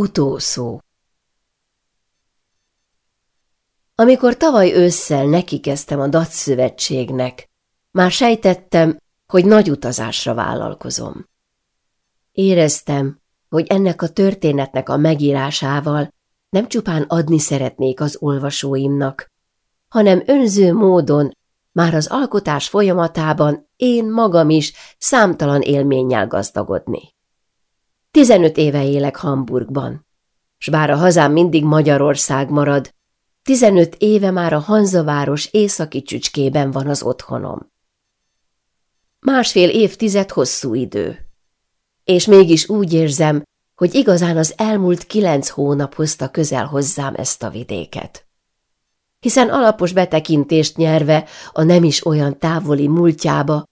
Utószó Amikor tavaly ősszel nekikezdtem a DAC szövetségnek, már sejtettem, hogy nagy utazásra vállalkozom. Éreztem, hogy ennek a történetnek a megírásával nem csupán adni szeretnék az olvasóimnak, hanem önző módon már az alkotás folyamatában én magam is számtalan élménnyel gazdagodni. Tizenöt éve élek Hamburgban, s bár a hazám mindig Magyarország marad, tizenöt éve már a Hanzaváros északi csücskében van az otthonom. Másfél évtized hosszú idő. És mégis úgy érzem, hogy igazán az elmúlt kilenc hónap hozta közel hozzám ezt a vidéket. Hiszen alapos betekintést nyerve a nem is olyan távoli múltjába,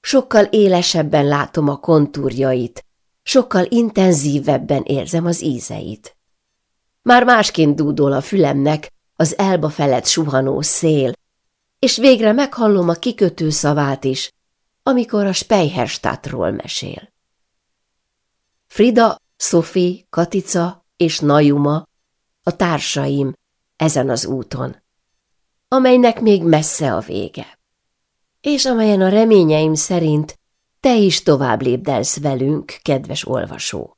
sokkal élesebben látom a kontúrjait, sokkal intenzívebben érzem az ízeit. Már másként dúdol a fülemnek az elba felett suhanó szél, és végre meghallom a kikötő szavát is, amikor a Speyherstadtról mesél. Frida, Sophie, Katica és Najuma a társaim ezen az úton, amelynek még messze a vége, és amelyen a reményeim szerint te is tovább lépdelsz velünk, kedves olvasó.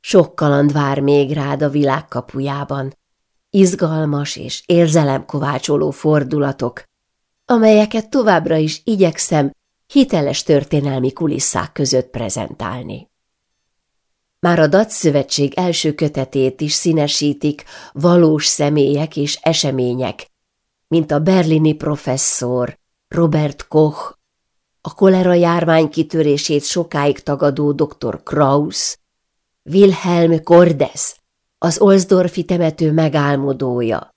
Sok kaland vár még rád a világ kapujában, izgalmas és érzelemkovácsoló fordulatok, amelyeket továbbra is igyekszem hiteles történelmi kulisszák között prezentálni. Már a DAC szövetség első kötetét is színesítik valós személyek és események, mint a berlini professzor, Robert Koch, a kolera járvány kitörését sokáig tagadó dr. Kraus, Wilhelm Cordes, az Olsdorfi temető megálmodója,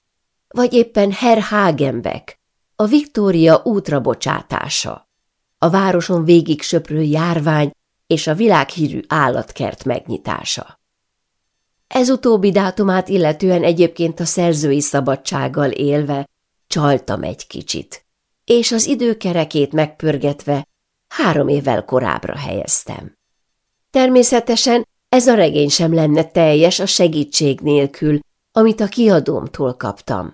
vagy éppen Herr Hagenbeck, a Viktória útra bocsátása, a városon végig söprő járvány és a világhírű állatkert megnyitása. Ez utóbbi dátumát illetően egyébként a szerzői szabadsággal élve csaltam egy kicsit, és az időkerekét megpörgetve három évvel korábbra helyeztem. Természetesen ez a regény sem lenne teljes a segítség nélkül, amit a kiadómtól kaptam.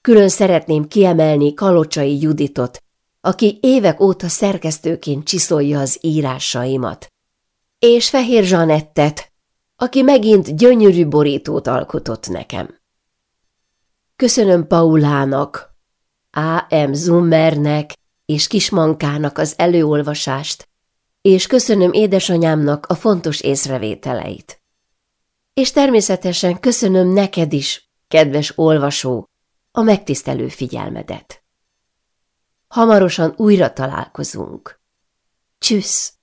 Külön szeretném kiemelni Kalocsai Juditot, aki évek óta szerkesztőként csiszolja az írásaimat, és Fehér Zsanettet, aki megint gyönyörű borítót alkotott nekem. Köszönöm Paulának, A.M. Zummernek és Kismankának az előolvasást, és köszönöm édesanyámnak a fontos észrevételeit. És természetesen köszönöm neked is, kedves olvasó, a megtisztelő figyelmedet. Hamarosan újra találkozunk. Csüssz!